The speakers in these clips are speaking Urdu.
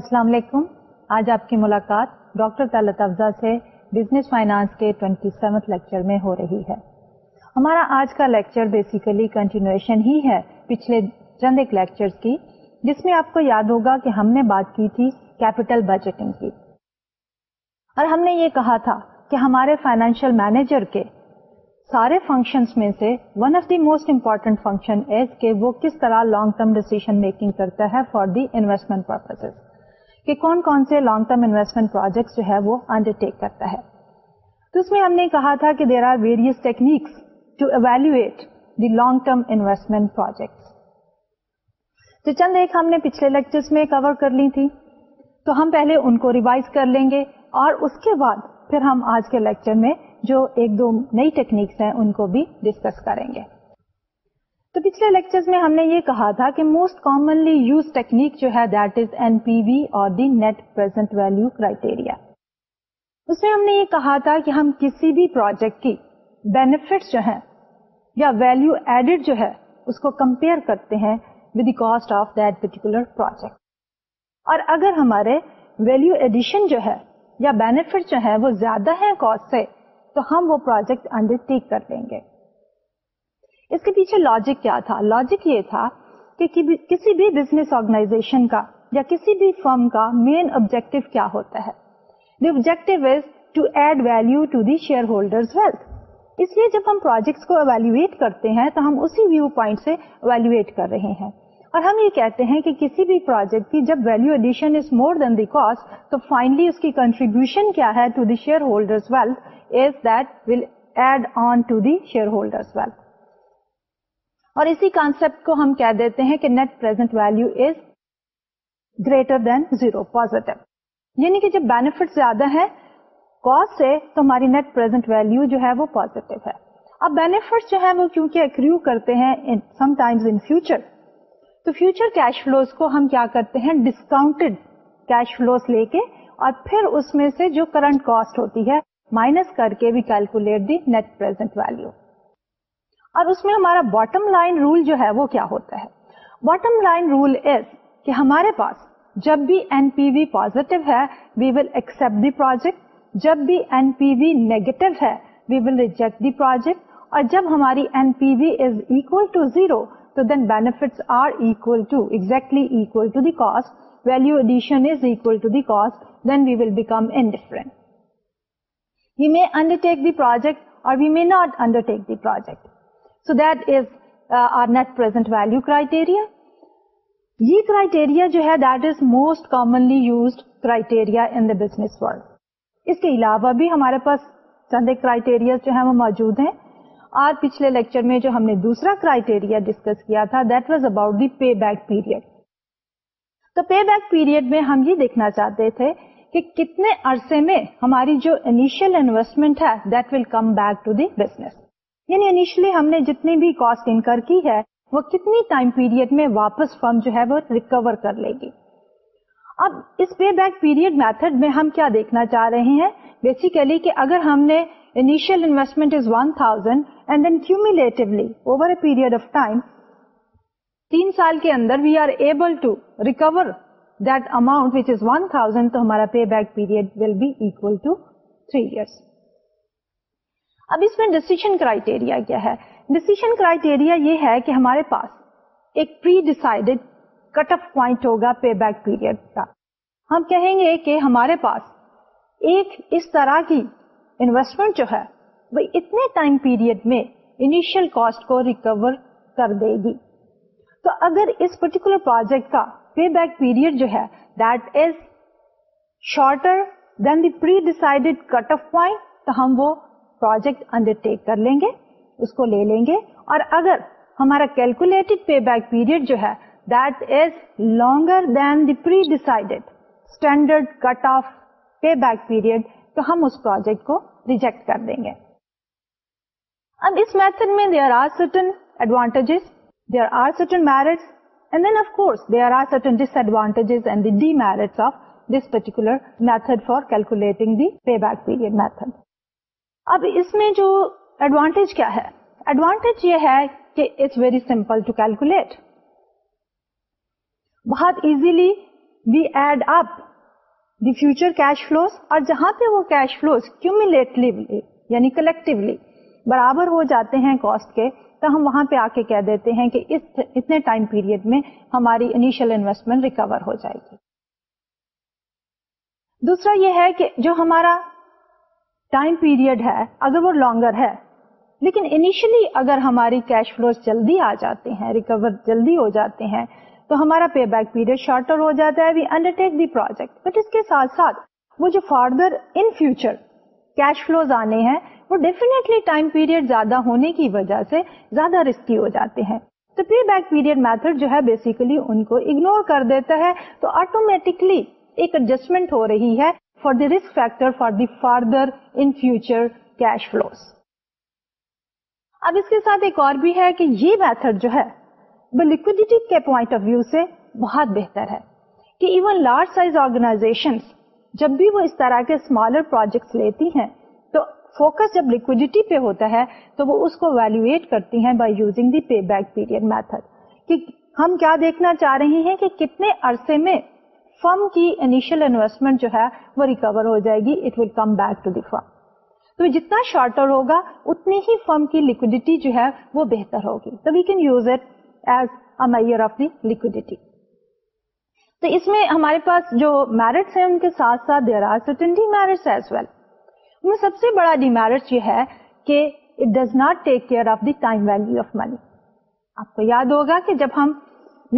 السلام علیکم آج آپ کی ملاقات ڈاکٹر افزا سے بزنس فائنانس کے ٹوینٹی لیکچر میں ہو رہی ہے ہمارا آج کا لیکچر بیسیکلی کنٹینیوشن ہی ہے پچھلے چند ایک لیکچر کی جس میں آپ کو یاد ہوگا کہ ہم نے بات کی تھی کیپیٹل بجٹنگ کی اور ہم نے یہ کہا تھا کہ ہمارے فائنینشیل مینیجر کے سارے فنکشنس میں سے one of the most important function کہ وہ کس طرح لانگ ٹرم ڈیسیزن میکنگ کرتا ہے فار دی انویسٹمنٹ پرپز کہ کون کون سے لانگ ٹرم انویسٹمنٹ پروجیکٹس جو ہے وہ انڈر ٹیک کرتا ہے تو اس میں ہم نے کہا تھا کہ there are various techniques to evaluate the long term investment projects تو چند ایک ہم نے پچھلے لیکچرز میں کور کر لی تھی تو ہم پہلے ان کو ریوائز کر لیں گے اور اس کے بعد پھر ہم آج کے لیکچر میں جو ایک دو نئی ٹیکنیکس ہیں ان کو بھی ڈسکس کریں گے تو پچھلے لیکچر میں ہم نے یہ کہا تھا کہ موسٹ کامنلی یوز ٹیکنیک جو ہے that is an P V اور the net present value criteria اس میں ہم نے یہ کہا تھا کہ ہم کسی بھی پروجیکٹ کی بینیفٹ جو ہیں یا ویلو ایڈیڈ جو ہے اس کو کمپیئر کرتے ہیں with the cost of that particular project اور اگر ہمارے ویلو ایڈیشن جو ہے یا بینیفٹ جو ہے وہ زیادہ ہیں کاسٹ سے تو ہم وہ پروجیکٹ انڈر ٹیک کر لیں گے اس کے پیچھے لاجک کیا تھا لاجک یہ تھا کہ کسی بھی بزنس آرگنائزیشن کا یا کسی بھی فرم کا مین آبجیکٹو کیا ہوتا ہے the objective is to add value to the shareholder wealth اس لیے جب ہم پروجیکٹس کو ایویلویٹ کرتے ہیں تو ہم اسی ویو پوائنٹ سے ایویلویٹ کر رہے ہیں اور ہم یہ کہتے ہیں کہ کسی بھی پروجیکٹ کی جب value addition is more than the cost تو فائنلی اس کی کنٹریبیوشن کیا ہے to the shareholders wealth is that will add on to the shareholders wealth اور اسی کانسیپٹ کو ہم کہہ دیتے ہیں کہ net present value is greater than zero positive یعنی کہ جب بینیفٹ زیادہ ہے کاسٹ سے تو ہماری نیٹ پرزینٹ ویلو جو ہے وہ پوزیٹو ہے اب بینیفٹ جو ہے وہ کیونکہ ایکریو کرتے ہیں سم ٹائمز ان فیوچر تو فیوچر کیش فلوز کو ہم کیا کرتے ہیں ڈسکاؤنٹڈ کیش فلوز لے کے اور پھر اس میں سے جو کرنٹ کاسٹ ہوتی ہے مائنس کر کے we calculate the net present value اور اس میں ہمارا باٹم لائن رول جو ہے وہ کیا ہوتا ہے باٹم لائن رول از کہ ہمارے پاس جب بھی این پی وی پوزیٹو ہے وی ول ایکسپٹ دی پروجیکٹ جب بھی این پی وی نیگیٹو ہے وی ول ریجیکٹ دی پروجیکٹ اور جب ہماری N P V is equal to zero تو then benefits are equal to exactly equal to the cost value addition is equal to the cost then we will become indifferent we may undertake the project اور we may not undertake the project so that is our net criteria یہ کرائٹیریا جو ہے that is most commonly used criteria in business world اس کے علاوہ بھی ہمارے پاس چند ایک کرائیٹیریا جو ہیں وہ موجود ہیں آج پچھلے لیکچر میں جو ہم نے دوسرا کرائیٹیریا ڈسکس کیا تھا that was about the pay back period تو پے بیک پیریڈ میں ہم یہ دیکھنا چاہتے تھے کہ کتنے عرصے میں ہماری جو انیشیل انویسٹمنٹ ہے that will come back to the business یعنی انیشلی ہم نے جتنی بھی کاسٹ انکر کی ہے وہ کتنی ٹائم پیریڈ میں واپس فرم جو ہے وہ ریکور کر لے گی اب اس پے بیک پیریڈ میتھڈ میں ہم کیا دیکھنا چاہ رہے ہیں بیسیکلی کہ اگر ہم نے initial investment is one thousand and then cumulatively over a period of time تین سال کے اندر we are able to recover that amount which is one thousand تو ہمارا pay back period will be equal to three years اب اس میں ڈسیشن کرائیٹیریا کیا ہے ڈسیشن کرائیٹیریا یہ ہے کہ ہمارے پاس ایک pre decided cut off point ہوگا پے بیک پیریڈ کا ہم کہیں گے کہ ہمارے پاس ایک اس طرح کی انویسٹمنٹ جو ہے وہ اتنے ٹائم پیریڈ میں انیشیل کاسٹ کو ریکور کر دے گی تو اگر اس پرٹیکولر پروجیکٹ کا پے بیک پیریڈ جو ہے that is shorter than the pre decided cut off point تو ہم وہ پروجیکٹ انڈر ٹیک کر لیں گے اس کو لے لیں گے اور اگر ہمارا کیلکولیٹڈ پے بیک پیریڈ جو ہے that is longer than the predecided standard cut off pay back period تو ہم اس پروجیکٹ کو ریجیکٹ کر دیں گے اب اس میتھڈ میں there are certain advantages there are certain merits and then of course there are certain disadvantages and the demerits of this particular method for calculating the payback period method. اب اس میں جو ایڈوانٹیج کیا ہے ایڈوانٹیج یہ ہے کہ it's very simple to calculate بہت easily we add up the future cash flows اور جہاں پہ وہ کیش فلوز کیومولیٹلی یعنی کلیکٹولی برابر ہو جاتے ہیں کاسٹ کے تو ہم وہاں پہ آ کے کہہ دیتے ہیں کہ اتنے ٹائم پیریڈ میں ہماری انیشل انویسٹمنٹ ریکور ہو جائے گی دوسرا یہ ہے کہ جو ہمارا ٹائم پیریڈ ہے اگر وہ لانگر ہے لیکن انیشلی اگر ہماری کیش فلوز جلدی آ جاتے ہیں ریکور جلدی ہو جاتے ہیں تو ہمارا پے بیک پیریڈ شارٹر ہو جاتا ہے we undertake the project but اس کے ساتھ ساتھ وہ جو farther in future cash flows آنے ہیں وہ ڈیفینیٹلی ٹائم پیریڈ زیادہ ہونے کی وجہ سے زیادہ رسکی ہو جاتے ہیں تو پے بیک پیریڈ میتھڈ جو ہے بیسیکلی ان کو اگنور کر دیتا ہے تو آٹومیٹکلی ایک ایڈجسٹمنٹ ہو رہی ہے رسٹر فار در فیوچر جب بھی وہ اس طرح کے اسمالر پروجیکٹس لیتی ہیں تو فوکس جب لکوڈیٹی پہ ہوتا ہے تو وہ اس کو ویلویٹ کرتی ہیں by using the pay back period method ہم کیا دیکھنا چاہ رہے ہیں کہ کتنے عرصے میں فرم کی انیشیل انویسٹمنٹ جو ہے وہ ریکور ہو جائے گی it will come back to the firm تو جتنا شارٹر ہوگا اتنی ہی فرم کی لکوڈیٹی جو ہے وہ بہتر ہوگی تو we can use it as a measure of the liquidity تو اس میں ہمارے پاس جو میرٹس ہیں ان کے ساتھ ساتھ there are certain demerits as well میں سب سے بڑا ڈی میرٹ یہ ہے کہ it does not take care of the time value of money آپ کو یاد ہوگا کہ جب ہم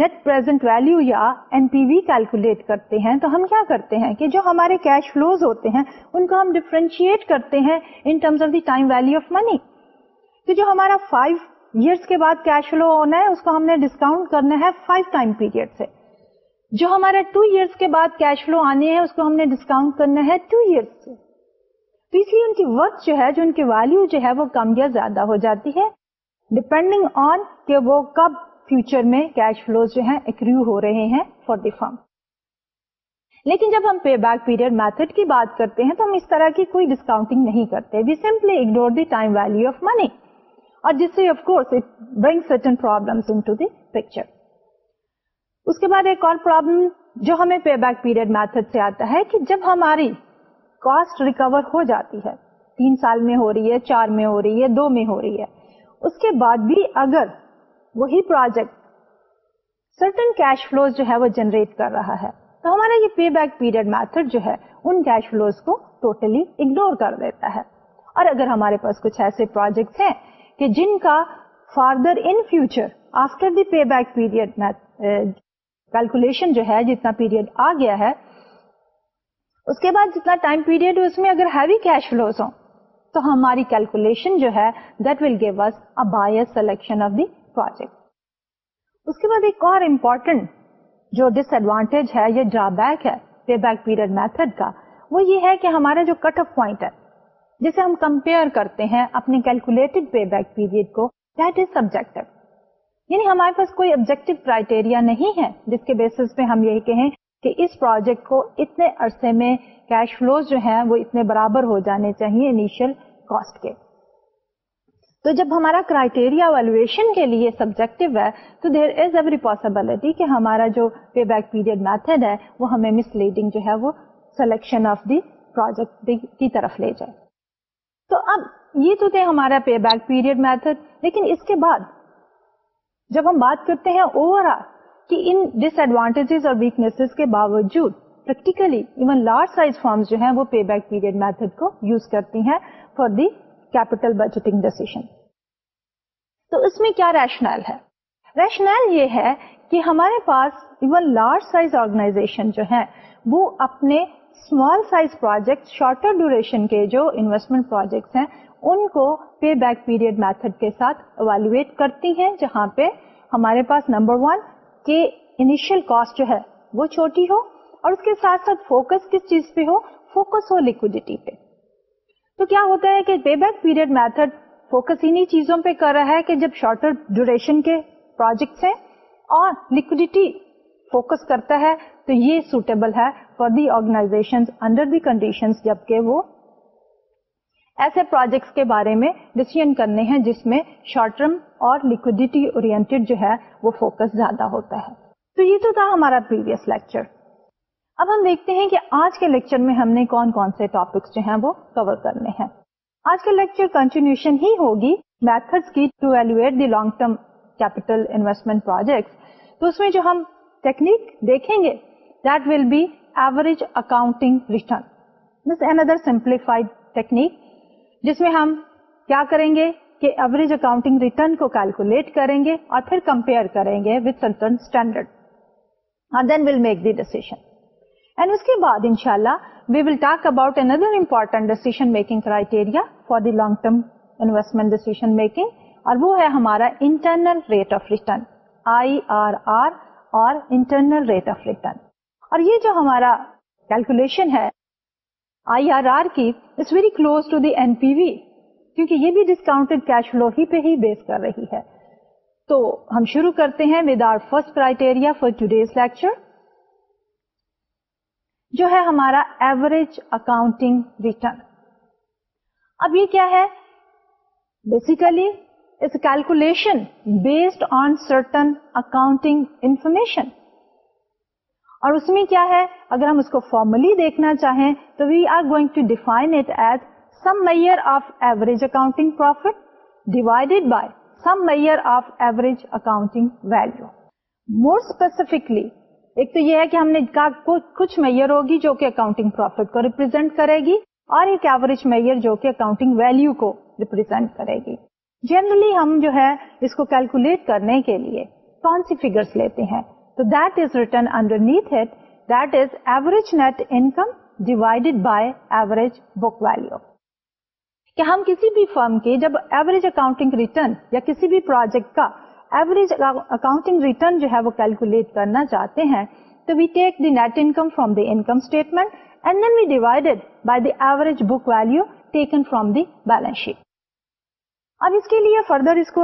نیٹ پرزینٹ ویلو یا این پی وی کیلکولیٹ کرتے ہیں تو ہم کیا کرتے ہیں کہ جو ہمارے کیش فلوز ہوتے ہیں ان کو ہم ڈیفرینشیٹ کرتے ہیں in terms of the time value of money تو جو ہمارا فائیو ایئرس کے بعد کیش فلو ہونا ہے اس کو ہم نے ڈسکاؤنٹ کرنا ہے فائیو ٹائم پیریڈ سے جو ہمارے ٹو ایئرس کے بعد کیش فلو آنے ہیں اس کو ہم نے ڈسکاؤنٹ کرنا ہے ٹو ایئرس سے تو اس لیے ان کی وقت جو ہے جو ان کی ویلو جو ہے وہ کم یا زیادہ ہو جاتی ہے ڈپینڈنگ آن کہ وہ کب فیوچر میں کیش فلوز جو ہیں ہیں ہو رہے فار دی فارم لیکن جب ہم پے بیک پیریڈ میتھڈ کی بات کرتے ہیں تو ہم اس طرح کی کوئی ڈسکاؤنٹنگ نہیں کرتے we simply ignore the time value of of money اور جس سے course it bring certain problem picture اس کے بعد ایک اور پرابلم جو ہمیں پے بیک پیریڈ میتھڈ سے آتا ہے کہ جب ہماری کاسٹ ریکور ہو جاتی ہے تین سال میں ہو رہی ہے چار میں ہو رہی ہے دو میں ہو رہی ہے اس کے بعد بھی اگر وہی پروجیکٹ سرٹن کیش فلوز جو ہے وہ جنریٹ کر رہا ہے تو ہمارا یہ پے بیک پیریڈ میتھڈ جو ہے ان کیش فلوز کو ٹوٹلی totally اگنور کر دیتا ہے اور اگر ہمارے پاس کچھ ایسے پروجیکٹس ہیں کہ جن کا further in future after the pay back period calculation جو ہے جتنا پیریڈ آ گیا ہے اس کے بعد جتنا ٹائم پیریڈ اس میں اگر ہیوی کیش فلوز ہوں تو ہماری کیلکولیشن جو ہے that will give us bias selection of the project اس کے بعد ایک اور امپورٹینٹ جو ڈس ایڈوانٹیج ہے یا ڈرا بیک ہے پے بیک پیریڈ میتھڈ کا وہ یہ ہے کہ ہمارا جو کٹ آف پوائنٹ ہے جسے ہم کمپیئر کرتے ہیں اپنے کیلکولیٹڈ پے بیک پیریڈ کو دیٹ از سبجیکٹو یعنی ہمارے پاس کوئی آبجیکٹو کرائٹیریا نہیں ہے جس کے بیسس پہ ہم یہ کہیں کہ اس پروجیکٹ کو اتنے عرصے میں کیش فلوز جو ہیں وہ اتنے برابر ہو جانے چاہیے انیشیل کاسٹ کے تو جب ہمارا کرائٹیریا ویلویشن کے لیے سبجیکٹو ہے تو دیر از ایوری پاسبلٹی کہ ہمارا جو پے بیک پیریڈ میتھڈ ہے وہ ہمیں مسلیڈنگ جو ہے وہ سلیکشن آف دی پروجیکٹ کی طرف لے جائے تو اب یہ تو تھے ہمارا پے بیک پیریڈ میتھڈ لیکن اس کے بعد جب ہم بات کرتے ہیں اوور آل کہ ان ڈس ایڈوانٹیجز اور ویکنیسز کے باوجود practically even large size firms جو ہیں وہ پے بیک پیریڈ میتھڈ کو یوز کرتی ہیں for the capital budgeting decision تو اس میں کیا ریشنل ہے ریشنل یہ ہے کہ ہمارے پاس ایون لارج سائز آرگنائزیشن جو ہے وہ اپنے small size project shorter duration کے جو انویسٹمنٹ پروجیکٹس ہیں ان کو پے بیک پیریڈ میتھڈ کے ساتھ اویلویٹ کرتی ہیں جہاں پہ ہمارے پاس نمبر ون کہ انیشیل کاسٹ جو ہے وہ چھوٹی ہو اور اس کے ساتھ ساتھ فوکس کس چیز پہ ہو فوکس ہو لکوڈیٹی پہ تو کیا ہوتا ہے کہ pay back period method focus چیزوں پہ کر رہا ہے کہ جب شارٹر ڈیوریشن کے پروجیکٹس ہیں اور لکوڈیٹی فوکس کرتا ہے تو یہ سوٹیبل ہے for the organization under the condition جبکہ وہ ایسے پروجیکٹس کے بارے میں ڈسیزن کرنے ہیں جس میں شارٹ ٹرم اور لکوڈیٹی اور فوکس زیادہ ہوتا ہے تو یہ تو تھا ہمارا پریویس لیکچر اب ہم دیکھتے ہیں کہ آج کے لیکچر میں ہم نے کون کون سے ٹاپکس جو ہیں وہ کور کرنے ہیں آج کا لیکچر کنٹینیوشن ہی ہوگی جو ایوریج اکاؤنٹنگ ٹیکنیک جس میں ہم کیا کریں گے کہ ایوریج اکاؤنٹنگ ریٹرن کو کیلکولیٹ کریں گے اور پھر کمپیئر کریں گے کے بعد ان شاء اللہ وی ڈیسیزن میکنگ یہ جو ہمارا کیلکولیشن کیونکہ یہ بھی ڈسکاؤنٹ کیش فلو ہی پہ ہی بیس کر رہی ہے تو ہم شروع کرتے ہیں our first criteria for today's lecture جو ہے ہمارا ایوریج اکاؤنٹنگ ریٹرن اب یہ کیا ہے basically it's calculation based on certain accounting information اور اس میں کیا ہے اگر ہم اس کو فارملی دیکھنا چاہیں تو we are going to define it as some measure of average accounting profit divided by some measure of average accounting value more specifically ایک تو یہ ہے کہ ہم نے کچھ میئر ہوگی جو کہ اکاؤنٹنگ پروفٹ کو ریپرزینٹ کرے گی اور ایک ایوریج میئر جو کہ اکاؤنٹنگ ویلو کو ریپرزینٹ کرے گی جنرلی ہم جو ہے اس کو کیلکولیٹ کرنے کے لیے کون سی فیگر لیتے ہیں تو that is return under net hit that is average net income divided by average book value کہ ہم کسی بھی فرم کی جب ایوریج اکاؤنٹنگ ریٹرن یا کسی بھی پروجیکٹ کا ایوریج اکاؤنٹنگ ریٹرن جو ہے وہ کیلکولیٹ کرنا چاہتے ہیں تو we take the net income from the income statement and then we divided by the average book value taken from the balance sheet اب اس کے لیے فردر اس کو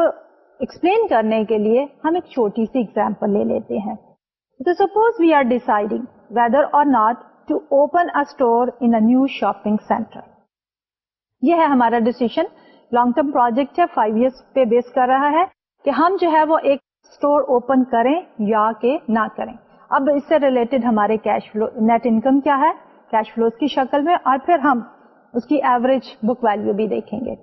ایکسپلین کرنے کے لیے ہم ایک چھوٹی سی ایگزامپل لے لیتے ہیں تو suppose we are deciding whether or not to open a store in new shopping center یہ ہے ہمارا ڈیسیشن لانگ ٹرم پروجیکٹ ہے فائیو ایئرس پہ بیس کر رہا ہے کہ ہم جو ہے وہ ایک اسٹور اوپن کریں یا کہ نہ کریں اب اس سے ریلیٹڈ ہمارے کیش فلو نیٹ انکم کیا ہے کیش فلوز کی شکل میں اور پھر ہم اس کی ایوریج بک ویلو بھی دیکھیں گے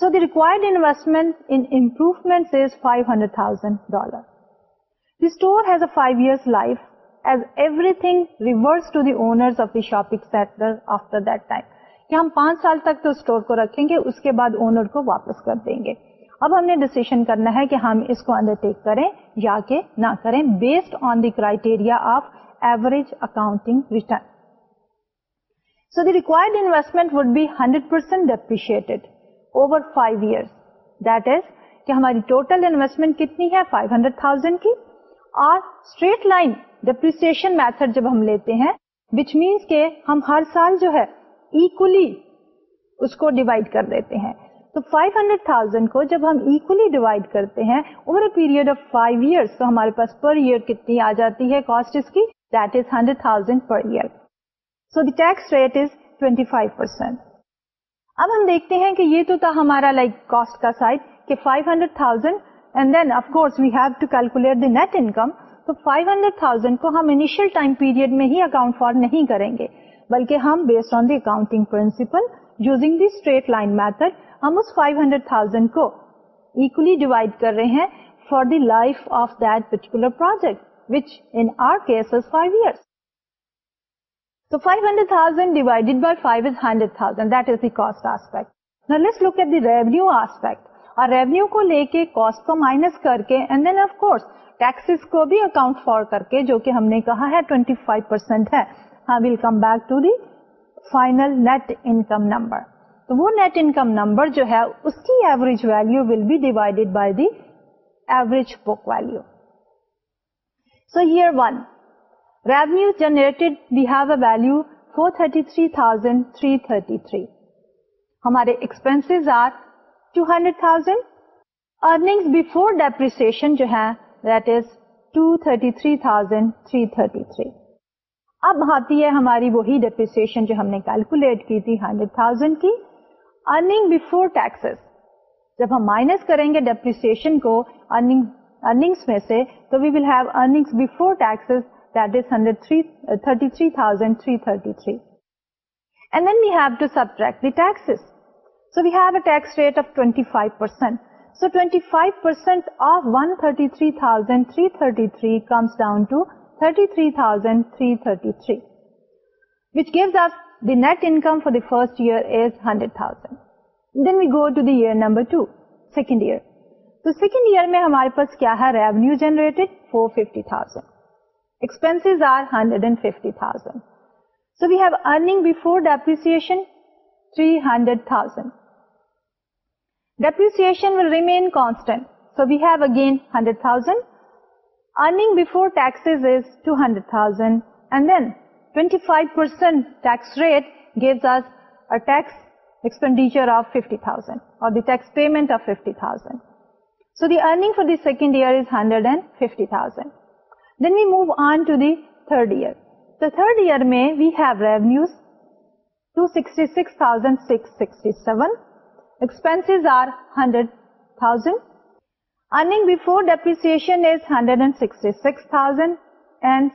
so the required investment improvement is five hundred thousand dollar the store has a five years life as everything reverse to the owner of the shopping center after that time کہ ہم پانچ سال تک تو اسٹور کو رکھیں گے اس کے بعد اونر کو واپس کر دیں گے اب ہم نے ڈسیشن کرنا ہے کہ ہم اس کو انڈر ٹیک کریں یا کہ نہ کریں based on the criteria of average accounting return so the required investment would be hundred percent depreciated over five year that is کہ ہماری ٹوٹل انویسٹمنٹ کتنی ہے فائیو ہنڈریڈ تھاؤزینڈ کی اور اسٹریٹ لائن ڈپریشیشن میتھڈ جب ہم لیتے ہیں وچ مینس کے ہم ہر سال جو ہے اکولی اس کو ڈیوائڈ کر دیتے ہیں تو 500,000 کو جب ہم ایکولی ڈیوائڈ کرتے ہیں over a period of five years تو ہمارے پاس پر ایئر کتنی آ جاتی ہے کاسٹ اس کی that is hundred thousand per year so the tax rate is twenty five percent اب ہم دیکھتے ہیں کہ یہ تو تھا ہمارا لائک like کاسٹ کا سائڈ کہ five hundred thousand and then of course we have to calculate the net income تو فائیو ہنڈریڈ تھاؤزینڈ کو ہم انیشیل ٹائم پیریڈ میں ہی اکاؤنٹ فار نہیں کریں گے بلکہ ہم based on the accounting principle using the straight line method ہم اس 500,000 کو equally divide کر رہے ہیں for the life of that particular project which in our case is 5 years. So 500,000 divided by 5 is 100,000 that is the cost aspect. Now let's look at the revenue aspect. Our revenue کو لے کے cost کو minus کر کے and then of course taxes کو بھی account for کر کے جو کہ ہم نے کہا ہے 25% ہے. We will come back to the final net income number. تو وہ نیٹ انکم نمبر جو ہے اس کی average value will be divided by the average book value so here one revenue generated we have a value four thirty three thousand three thirty three ہمارے expense are two hundred thousand earning before depreciation جو ہے that is two thirty three thousand three thirty three اب آتی ہے ہماری وہی ڈیپریسن جو ہم نے کیلکولیٹ کی تھی ہنڈریڈ تھاؤزینڈ کی جب ہم مائنس کریں گے کو میں سے تو we will have before that is hundred three and then we have to subtract the so we have a tax rate of twenty five percent so twenty five percent three thirty three comes down thirty three which gives net income for the first year is hundred thousand year تو سیکنڈ ایئر میں ہمارے پاس کیا ہے 25% tax rate gives us a tax expenditure of 50,000 or the tax payment of 50,000. So the earning for the second year is 150,000. Then we move on to the third year. The third year may we have revenues 266,667. Expenses are 100,000. Earning before depreciation is 166,000 and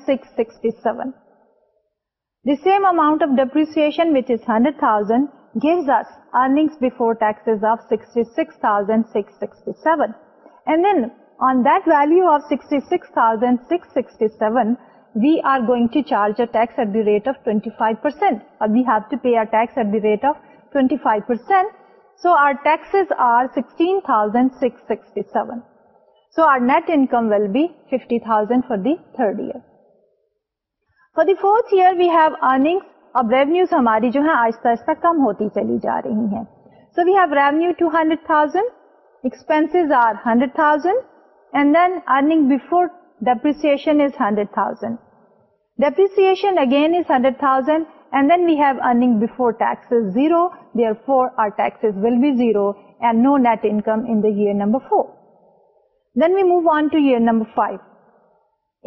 the same amount of depreciation hundred thousand gives thousand six sixty saving two چارجینٹ pay net income will be fee thousand for the third year for ہماری جو ہے آہستہ کم ہوتی چلی جا رہی ہیں so have revenue hundred thousand hundred thousand we've earning taxes will be zero and no net income number four then we on two year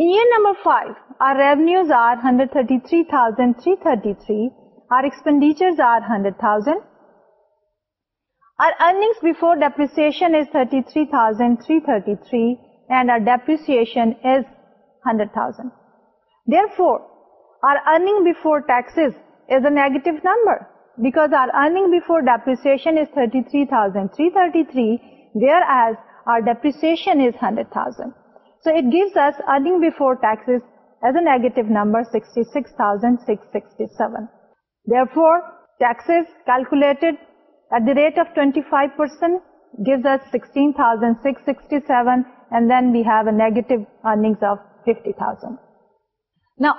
revenues are hundred thirty three thousand three expenditures are hundred thousand thirty three thousand three thirty three and our depreciation thousand therefore our earnings is a negative number because our earning depreciation three thousand three thirty three there our depreciation is hundred thousand so it gives as a six that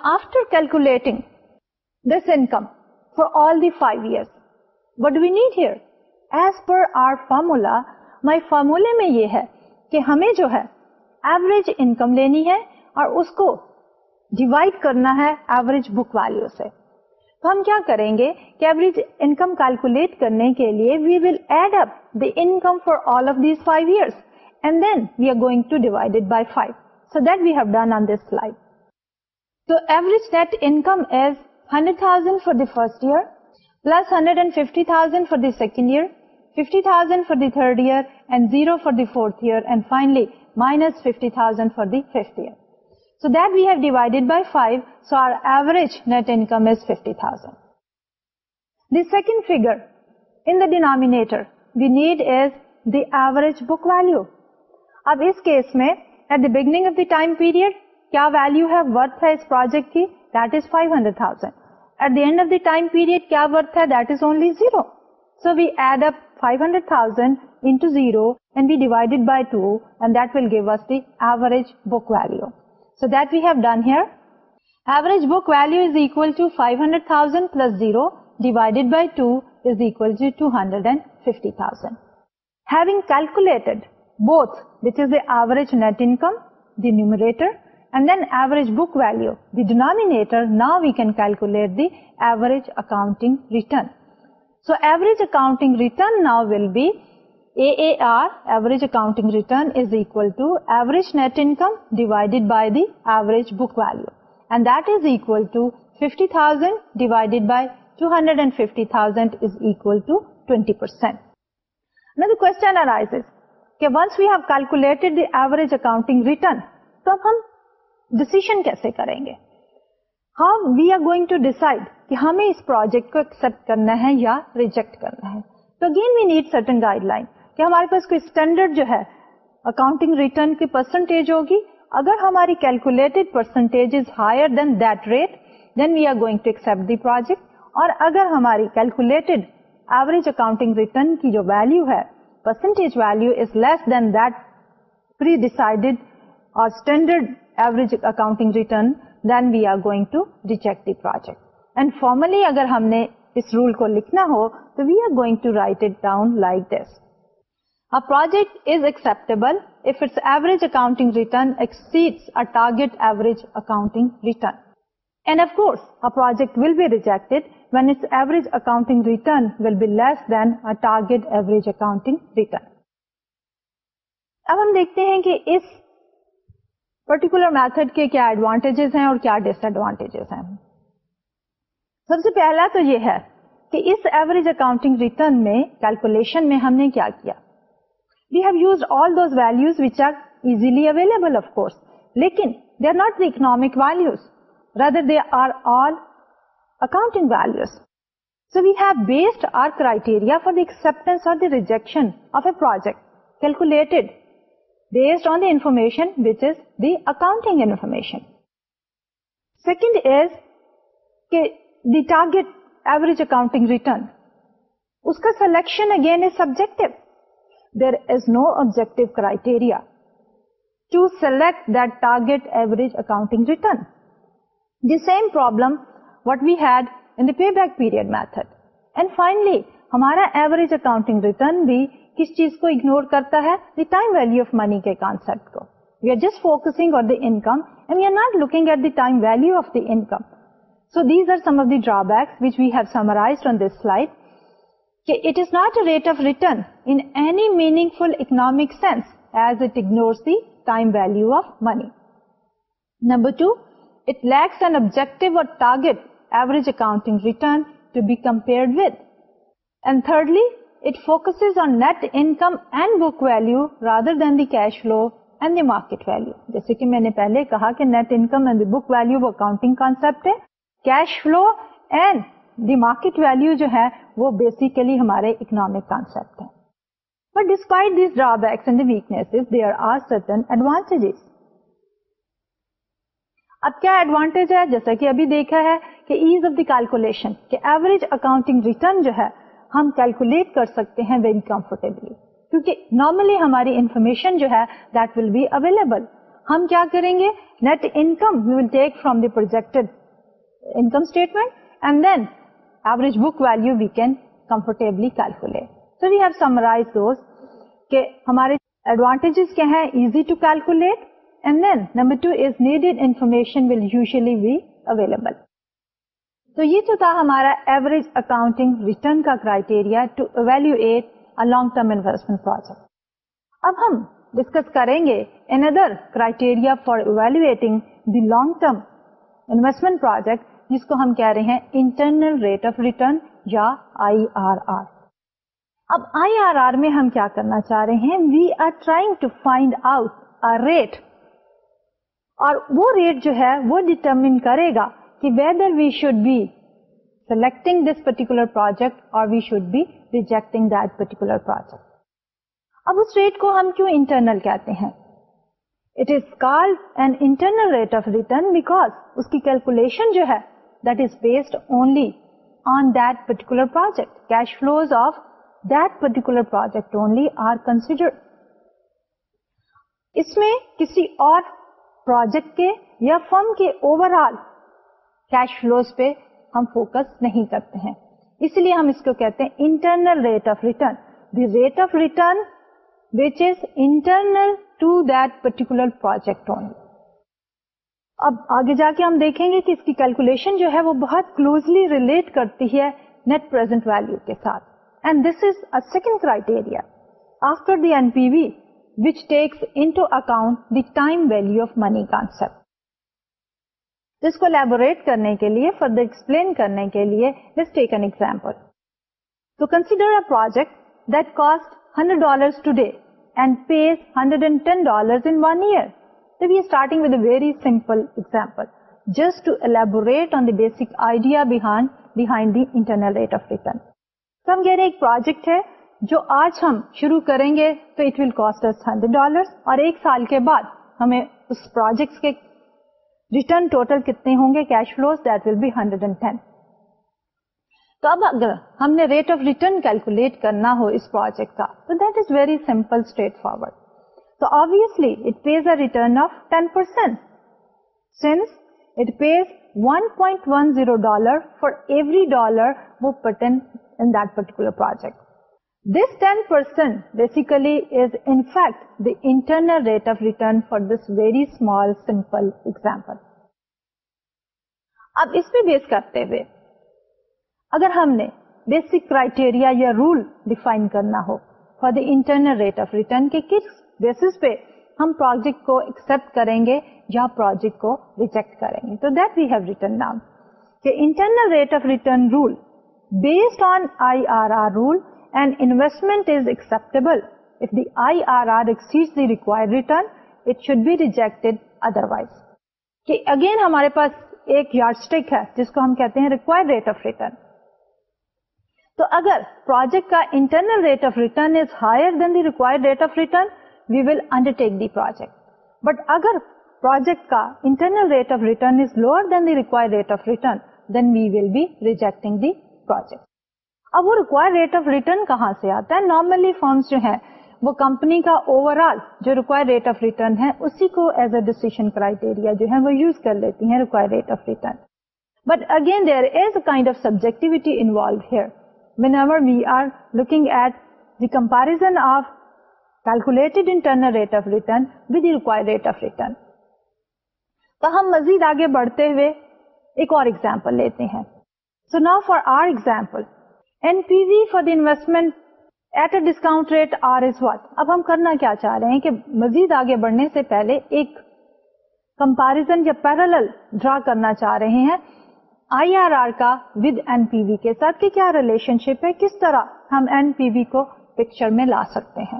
after calculating years but we need here as per our formula my formula میں یہ ہے کہ ہمیں جو ہے ایوریج انکم لینی ہے اور اس کو ڈیوائڈ کرنا ہے تو ہم کیا کریں گے first year plus hundred and fifty thousand for second year fifty thousand for the third year and zero for the fourth year and finally minus 50,000 for the fifth year. So that we have divided by 5. So our average net income is 50,000. The second figure in the denominator we need is the average book value. Now in this case, mein, at the beginning of the time period, what value is worth of this project? Ki? That is 500,000. At the end of the time period, what worth is worth? That is only 0. So we add up 500,000 into 0 and be divided by 2 and that will give us the average book value. So that we have done here. Average book value is equal to 500,000 plus 0 divided by 2 is equal to 250,000. Having calculated both which is the average net income the numerator and then average book value the denominator now we can calculate the average accounting return. So average accounting return now will be کہ کہ تو اب ہم کیسے کریں گے ہمیں اس پروجیکٹ کو ایکسپٹ کرنا ہے یا ریجیکٹ کرنا ہے تو again we need certain guideline کہ ہمارے پاس کوئی اسٹینڈرڈ جو ہے اکاؤنٹنگ ریٹرن کی پرسنٹیج ہوگی اگر ہماری calculated percentage is higher than that rate then we are going to accept the project اور اگر ہماری کیلکولیٹڈ ایوریج اکاؤنٹنگ ریٹرن کی جو ویلو ہے percentage value is less than that pre decided or standard average accounting return then we are going to reject the project and formally اگر ہم نے اس رول کو لکھنا ہو تو we are going to write it down like this project is acceptable average accounting returning returns project will be reject whence average accounting returning return اب ہم دیکھتے ہیں کہ اس پرٹیکولر میتھڈ کے کیا ایڈوانٹیج ہیں اور کیا ڈس ایڈوانٹیج ہیں سب سے پہلا تو یہ ہے کہ اس ایوریج اکاؤنٹنگ ریٹرن میں کیلکولیشن میں ہم نے کیا یا for acceptance rejection second is target average accounting return اس کا سلیکشن اگین اے سبجیکٹ یا ٹو سلیکٹ دگیٹ average accounting method and finally ہمارا ایوریج اکاؤنٹنگ ریٹرن بھی کس چیز کو اگنور کرتا ہے it is not of returning full economic sense as اٹنورنی نمبر ٹو اٹ لیکن مارکیٹ ویلو جیسے کہ میں نے پہلے کہا کہ net income and the book value accounting concept ہے cash flow and the market value جو ہے وہ بیسیکلی ہمارے اکنامک کانسپٹ ہے but despite these drawbacks and weakness are certain advantages اب کیا ایڈوانٹیج ہے جیسا کہ ابھی دیکھا ہے کہ as of the calculation average accounting return جو ہے ہم کیلکولیٹ کر سکتے ہیں ویری کمفرٹیبلی کیونکہ نارملی ہماری انفارمیشن جو ہے دیٹ ول بی اویلیبل ہم کیا کریں گے net income we will take from the project income statement and then average book value we can comfortably کہ ہمارے ایڈوانٹیج کیا ہیں ایزی ٹو کیلکولیٹ نمبر تو یہ جو تھا ہمارا ایوریج اکاؤنٹنگ ریٹرن کا criteria to evaluate long term investment project اب ہم ڈسکس کریں گے ان other criteria for evaluating the long term investment project جس کو ہم کہہ رہے ہیں انٹرنل ریٹ آف ریٹرن یا آئی آر آر اب آئی آر آر میں ہم کیا کرنا چاہ رہے ہیں we are trying to find out rate اور وہ ریٹ جو ہے وہ ڈیٹرمن کرے گا کہ whether we should be selecting this particular project اور we should be rejecting that particular project اب اس ریٹ کو ہم کیوں انٹرنل کہتے ہیں it is call and internal rate of return because calculation جو ہے that is based only on that particular project. Cash flows of that particular project only are considered. اس میں کسی اور پروجیکٹ کے یا فرم کے اوور آل کیش فلوز پہ ہم فوکس نہیں کرتے ہیں اس لیے ہم اس کو کہتے ہیں internal rate of return the rate of return which is internal to that particular project only اب آگے جا کے ہم دیکھیں گے کہ اس کی کیلکولیشن جو ہے وہ بہت کلوزلی ریلیٹ کرتی ہے نیٹ پرزینٹ ویلو کے ساتھ and this is a second criteria after the N P V which takes account the time value of money concept اس کو لیبوریٹ کرنے کے لیے فردر ایکسپلین کرنے کے لیے let's take an example consider project that cost hundred dollar and pays hundred and ten dollar starting a very simple example just to elaborate on the basic idea ایک پروجیکٹ ہے جو آج ہم شروع کریں گے تو اٹ ولسٹ ہنڈریڈ ڈالر اور ایک سال کے بعد ہمیں اس پروجیکٹ کے ریٹرن ٹوٹل کتنے ہوں گے cash flow hundred and ten تو اب اگر ہم نے ریٹ آف ریٹرن کیلکولیٹ کرنا ہو اس پروجیکٹ کا تو this very simple straightforward obviously pays a return of ten percent since it pays one point one zero dollar for every dollar for this very small simple example اب اس میں بیس کرتے ہوئے اگر ہم نے بیسک کرائیٹیریا رول ڈیفائن کرنا ہو for the internal rate of return کے کس بیسس پہ ہم پروجیکٹ کو ایکسپٹ کریں گے یا پروجیکٹ کو ریجیکٹ کریں گے تو دیٹ وی ہیو ریٹرن نام کہ internal rate of return rule based on I R R rule and investment is acceptable if the I R R exceed the required return it should be rejected otherwise کہ اگین ہمارے پاس ایک یارڈ اسٹک ہے جس کو ہم کہتے ہیں ریکوائرڈ ریٹ آف ریٹرن تو اگر پروجیکٹ کا internal rate of return is higher than the required rate of return we will undertake that اگر اسی کو ایز اے جو ہے وہ یوز کر لیتی ہیں require rate of return but again there is and of subject at the compare of calculate internal rate of return rate of return تو ہم مزید آگے بڑھتے ہوئے ایک اور مزید آگے بڑھنے سے پہلے ایک کمپیرزن یا پیرل ڈرا کرنا چاہ رہے ہیں آئی آر آر کا ود این پی وی کے ساتھ کیا ریلیشن شپ ہے کس طرح ہم این پی وی کو پکچر میں لا سکتے ہیں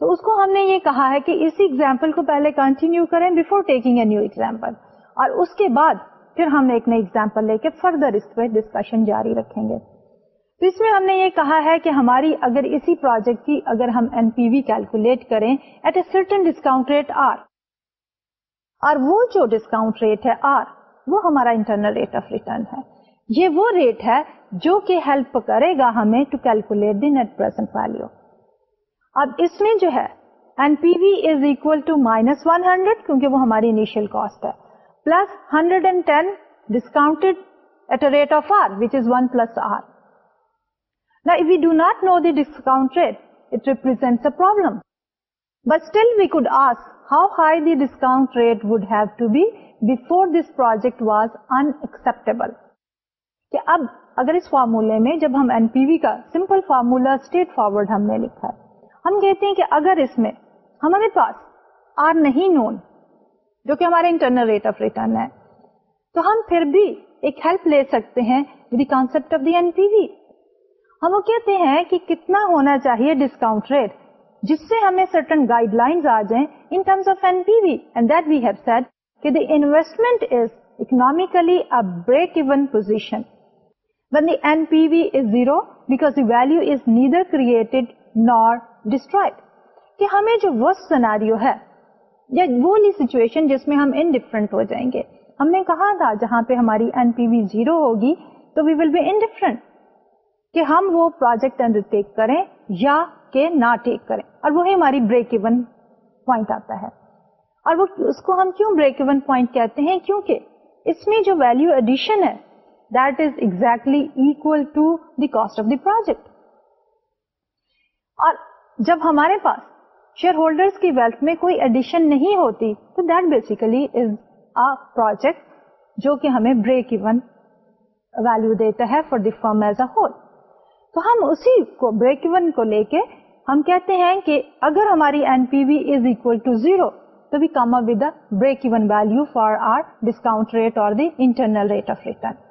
تو اس کو ہم نے یہ کہا ہے کہ اسی ایگزامپل کو پہلے کنٹینیو کریں before taking a new example اور اس کے بعد پھر ہم ایک نئے لے کے فردر اس پہ ڈسکشن جاری رکھیں گے تو اس میں ہم نے یہ کہا ہے کہ ہماری اگر اسی پروجیکٹ کی اگر ہم این پی وی کیلکولیٹ کریں at a certain discount rate R اور وہ جو ڈسکاؤنٹ ریٹ ہے آر وہ ہمارا انٹرنل ریٹ آف ریٹرن ہے یہ وہ ریٹ ہے جو کہ ہیلپ کرے گا ہمیں to calculate the net present value اب اس میں جو ہے N P V is equal to minus one hundred کیونکہ وہ ہماری انیشیل کاسٹ ہے plus hundred and ten discounted at a rate of R which is one plus R we do not know the discount rate it represents a problem but still we could ask how high the discount rate would have to be before this project was unacceptable کہ اب اگر اس فارمولہ میں جب ہم این پی وی کا سمپل فارمولا اسٹریٹ فارورڈ ہم نے لکھا ہے ہم کہتے ہیں کہ اگر اس میں ہمارے پاس آر نہیں نون جو کہ ہمارے انٹرنل ریٹ آف ریٹرن ہے تو ہم پھر بھی ایک ہیلپ لے سکتے ہیں the concept of the N P V ہم وہ کہتے ہیں کہ کتنا ہونا چاہیے ڈسکاؤنٹ ریٹ جس سے ہمیں سرٹن گائیڈ لائنز آ جائیں in terms of N P V and that we have set کہ the investment is economically a break even position when the NPV is zero because the value is neither created nor destroyed کہ ہمیں جو ورسٹ سناریو ہے یا وہ نہیں سچویشن جس میں ہم انڈیفرنٹ ہو جائیں گے ہم نے کہا تھا جہاں پہ ہماری این پی وی زیرو ہوگی تو وی ول بی انڈیفرنٹ کہ ہم وہ پروجیکٹ انڈر ٹیک کریں یا کہ نہ ٹیک کریں اور وہی ہماری بریک ایون پوائنٹ آتا ہے اور وہ اس کو ہم کیوں بریک ایون پوائنٹ کہتے ہیں کیونکہ اس میں جو ویلو ایڈیشن ہے that is exactly equal to the cost of the project اور جب ہمارے پاس شیئر ہولڈر کی ویلتھ میں کوئی ایڈیشن نہیں ہوتی تو دیٹ بیسیکلی آ پروجیکٹ جو کہ ہمیں بریک ایون ویلو دیتا ہے for firm as a whole تو ہم اسی کو بریک ایون کو لے کے ہم کہتے ہیں کہ اگر ہماری N P V is equal to zero تو بھی come with break even value for R discount rate اور the internal rate of return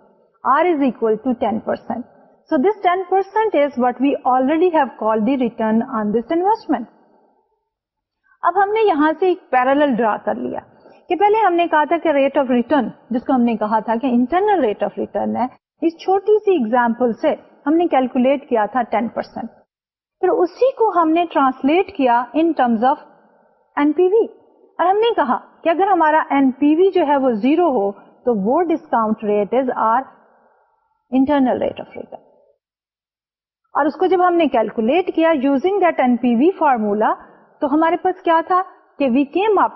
ہم نے کیلکولیٹ کیا تھا ٹین پرسینٹ کیا زیرو ہو تو وہ discount rate is R internal rate of return اور اس کو جب ہم نے کیلکولیٹ کیا using that N P V formula تو ہمارے پاس کیا تھا کہ we came up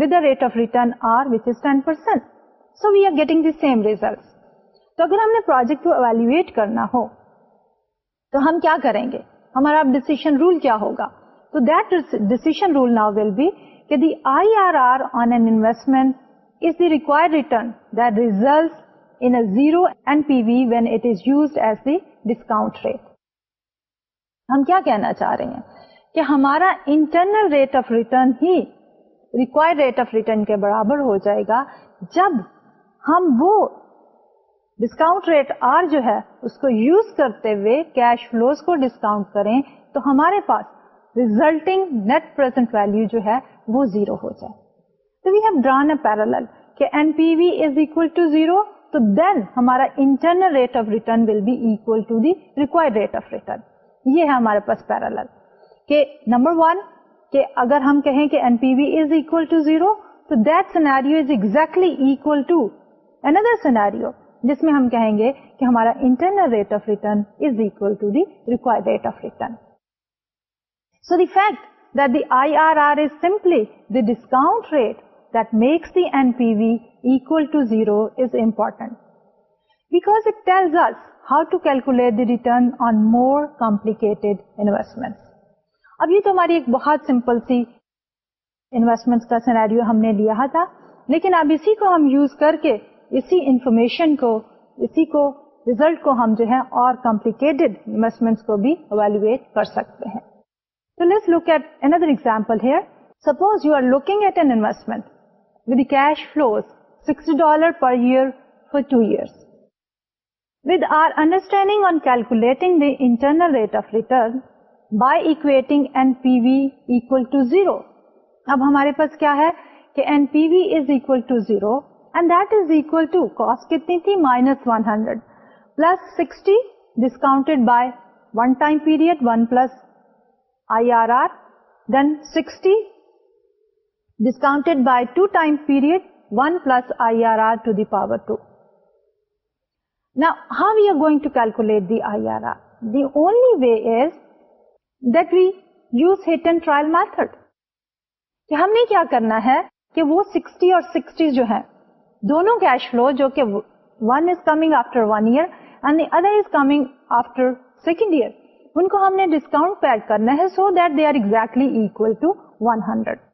with rate of return R which is ten percent so we are getting the same result تو اگر ہم نے پروجیکٹ کو ایویلویٹ کرنا ہو تو ہم کیا کریں گے ہمارا اب ڈسیشن رول کیا ہوگا تو that decision rule now will be کہ the I R R on an investment is the require return that result zero at is use as the discount rate ہم کیا کہنا چاہ رہے ہیں کہ ہمارا انٹرنل ریٹ آف ریٹرن ہی ریکوائر کے برابر ہو جائے گا جب ہم ڈسکاؤنٹ ریٹ آر جو ہے اس کو یوز کرتے ہوئے کیش فلوز کو ڈسکاؤنٹ کریں تو ہمارے پاس ریزلٹنگ نیٹ پرسنٹ ویلو جو ہے وہ زیرو ہو جائے تو پیرالل کہ N P V is equal to zero تو دین ہمارا internal rate of return will be equal to the require rate of return یہ ہے ہمارے پاس پیرل کہ نمبر ون کہ اگر ہم کہیں کہ N P V is equal to zero تو that scenario is exactly equal to another scenario جس میں ہم کہیں گے کہ ہمارا internal rate of return is equal to the require rate of return so the fact that the I R R is simply the discount rate that makes the NPV equal to zero is important. Because it tells us how to calculate the return on more complicated investments. اب یہ تو ہماری ایک بہت سمپل سی انویسٹمنٹ کا سیناریو ہم نے لیا تھا لیکن اب اسی کو ہم یوز کر کے اسی انفارمیشن کو اسی کو ریزلٹ کو ہم جو ہے اور کمپلیکیٹڈ انویسٹمنٹ کو بھی اویلویٹ کر سکتے ہیں تو let look at another example here suppose you are looking at an investment sixty dollar per year for two year understanding rate of ریٹرنگلو اب ہمارے پاس کیا ہے کہ discount by two time period one plus I R R the power ہم نے کیا کرنا ہے کہ وہ سکسٹی اور سکسٹی جو ہے دونوں کیش فلو جو کہ one is coming after one year and other is coming after second year ان کو ہم نے ڈسکاؤنٹ پیڈ کرنا ہے so that they are exactly equal to ایکزیکٹلیڈ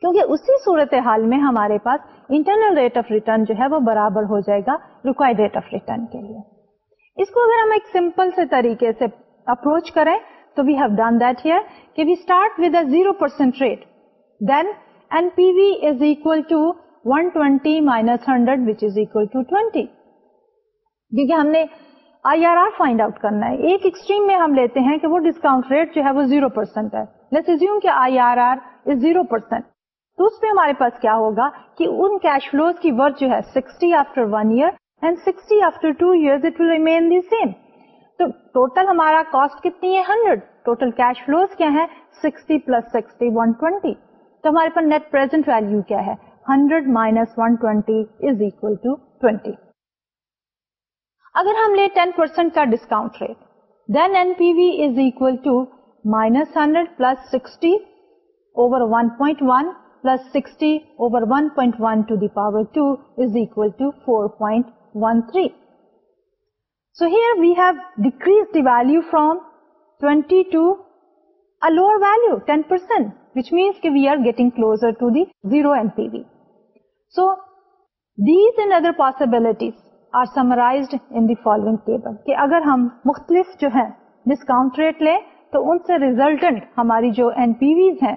کیونکہ اسی صورتحال میں ہمارے پاس انٹرنل ریٹ آف ریٹرن جو ہے وہ برابر ہو جائے گا ریکوائرڈ ریٹ آف ریٹرن کے لیے اس کو اگر ہم ایک سمپل سے طریقے سے اپروچ کریں تو we have done that here کہ we start with a zero percent rate then N P V is equal to one twenty minus hundred which is equal to twenty کیونکہ ہم نے I R R find out کرنا ہے ایک ایکسٹریم میں ہم لیتے ہیں کہ وہ ڈسکاؤنٹ ریٹ جو ہے وہ زیرو پرسینٹ ہے لیٹس کہ I R R is zero percent تو اس میں ہمارے پاس کیا ہوگا کہ ان کیش فلوز کی ورتھ جو ہے sixty after one year and after two year تو ٹوٹل ہمارا کاسٹ کتنی ہے ہنڈریڈ فلوز کیا ہے sixty plus sixty one twenty تو ہمارے پاس نیٹ پرزینٹ ویلو کیا ہے hundred minus one twenty is equal to twenty اگر ہم لے ٹین پرسینٹ کا discount rate then N P V is equal to minus hundred plus sixty over one point one sixty so these and other possibilities are summarize انگل اگر ہم مختلف جو ہے ڈسکاؤنٹ ریٹ لیں تو ان سے ریزلٹنٹ ہماری جو این پی ویز ہیں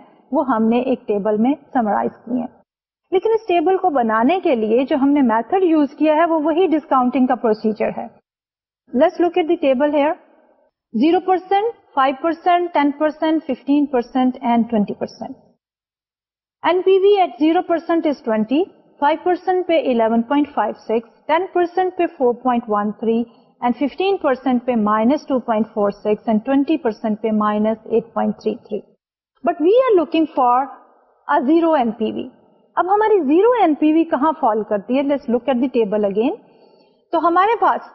ہم نے ایک ٹیبل میں سمرائز ہیں لیکن اس ٹیبل کو بنانے کے لیے جو ہم نے میتھڈ یوز کیا ہے وہی ڈسکاؤنٹنگ کا پروسیجر ہے but we are looking for zero N P V اب ہماری زیرو ایم پی وی کہاں فال کرتی ہے look at the table again تو ہمارے پاس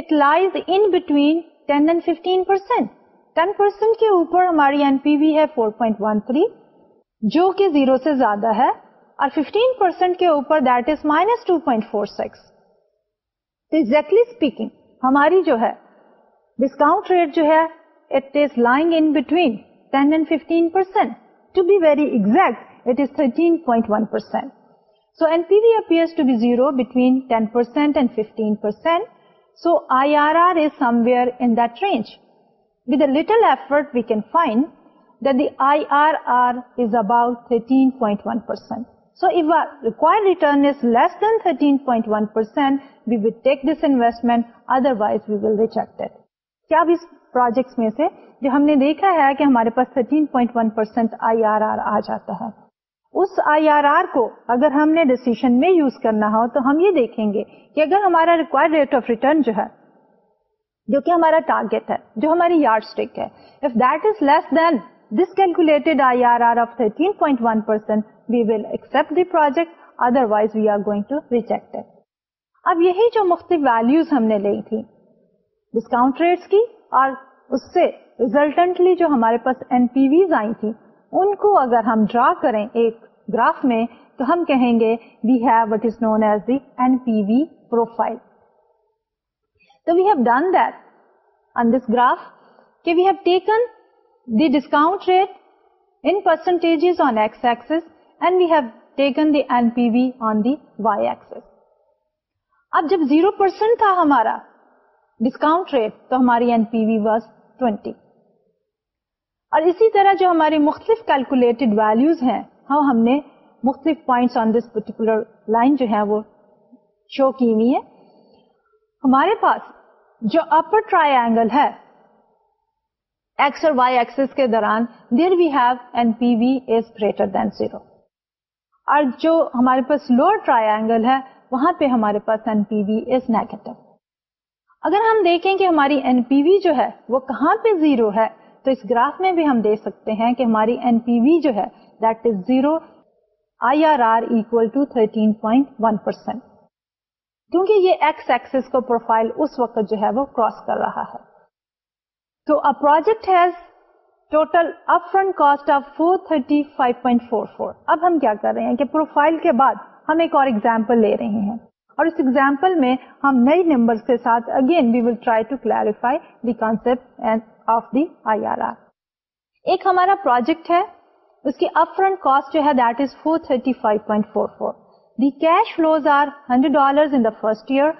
it lies in between 10 and 15 percent percent کے اوپر ہماری این پی وی ہے 4.13 جو کہ زیرو سے زیادہ ہے اور 15 پرسینٹ کے اوپر that is minus two point four six exactly speaking ہماری جو ہے ڈسکاؤنٹ ریٹ جو ہے it is lying in line 10 and 15 percent. To be very exact, it is 13.1 percent. So NPV appears to be zero between 10 percent and 15 percent. So IRR is somewhere in that range. With a little effort, we can find that the IRR is about 13.1 percent. So if our required return is less than 13.1 percent, we would take this investment, otherwise we will reject it. کیا اب اس پروجیکٹس میں سے جو ہم نے دیکھا ہے کہ ہمارے پاس 13.1% point one percent I R R آ جاتا ہے اس آئی آر آر کو اگر ہم نے ڈسیشن میں یوز کرنا ہو تو ہم یہ دیکھیں گے کہ اگر ہمارا ریکوائرڈ ریٹ آف ریٹرن جو ہے جو کہ ہمارا ٹارگیٹ ہے جو ہماری یارڈ اسٹک ہے if that is less than this calculated I R R of thirteen we will accept the project otherwise we are going to reject اب یہی جو مختلف ویلوز ہم نے لی تھی ڈسکاؤنٹ ریٹس کی اور اس سے ریزلٹنٹلی جو ہمارے پاس این پی ویز آئی تھی ان کو اگر ہم ڈرا کریں ایک گراف میں تو ہم کہیں گے we have what is known as the N P V profile so we have done that on this graph کہ we have taken the discount rate in percentage on X axis and we have taken the N P V on the Y axis اب جب 0% تھا ہمارا ڈسکاؤنٹ ریٹ تو ہماری N P V was twenty اور اسی طرح جو ہماری مختلف کیلکولیٹڈ ویلوز ہیں ہاں ہم نے مختلف points on this particular line جو ہے وہ شو کی ہوئی ہے ہمارے پاس جو اپر ٹرائی اینگل ہے ایکس اور وائی ایکسس کے دوران there we have N P V is greater than zero اور جو ہمارے پاس لوور ٹرائی اینگل ہے وہاں پہ ہمارے پاس N P V is negative اگر ہم دیکھیں کہ ہماری این پی وی جو ہے وہ کہاں پہ زیرو ہے تو اس گراف میں بھی ہم دیکھ سکتے ہیں کہ ہماری این پی وی جو ہے that is zero I R R to thirteen point one percent کیونکہ یہ ایکس ایکسس کو پروفائل اس وقت جو ہے وہ کراس کر رہا ہے تو a project has total up front cost of four thirty five point four four اب ہم کیا کر رہے ہیں کہ پروفائل کے بعد ہم ایک اور ایگزامپل لے رہے ہیں اور اس ایگزامپل میں ہم نئی نمبر کے ساتھ again we will try to clarify the concept of the I R R ایک ہمارا پروجیکٹ ہے اس کی اپ فرنٹ کاسٹ جو ہے that is four thirty five point four four the cash flows are hundred dollar in the first year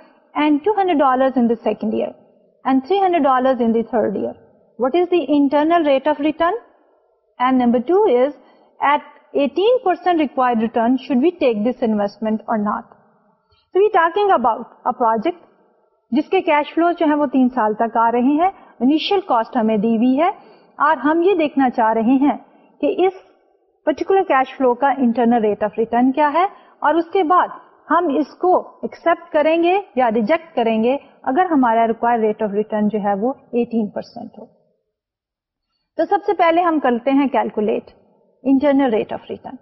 and two hundred dollar in the second year and three hundred dollar in the third year what is the internal rate of return and number two is at 18% required return should we take this investment or not project جس کے کیش فلو جو ہیں وہ تین سال تک آ رہے ہیں انیشیل کاسٹ ہمیں دی ہوئی ہے اور ہم یہ دیکھنا چاہ رہے ہیں کہ اس پرٹیکولر کیش فلو کا انٹرنل ریٹ آف ریٹرن کیا ہے اور اس کے بعد ہم اس کو ایکسپٹ کریں گے یا ریجیکٹ کریں گے اگر ہمارا ریکوائر ریٹ آف ریٹرن جو ہے وہ ایٹین پرسینٹ ہو تو سب سے پہلے ہم کرتے ہیں calculate internal rate of return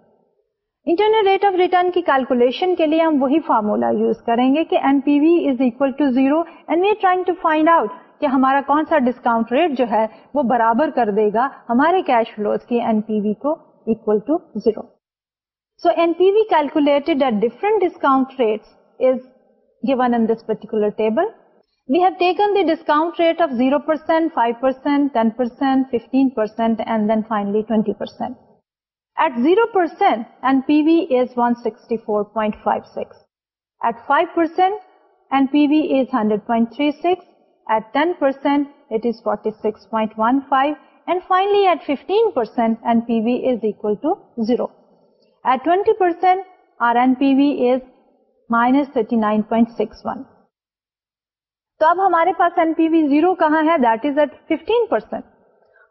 internal rate of return کی کیلکولیشن کے لیے ہم وہی فارمولا یوز کریں گے کہ N P V is equal to zero and we trying to find out کہ ہمارا کون سا ڈسکاؤنٹ ریٹ جو ہے وہ برابر کر دے گا ہمارے کیش فلوز کی این پی وی کو equal to zero so N P V calculated at different discount rate is given in this particular table we have taken the discount rate of zero percent five percent fifteen percent and then finally twenty percent تو اب ہمارے پاس این پی وی زیرو کہاں ہے that is at fifteen percent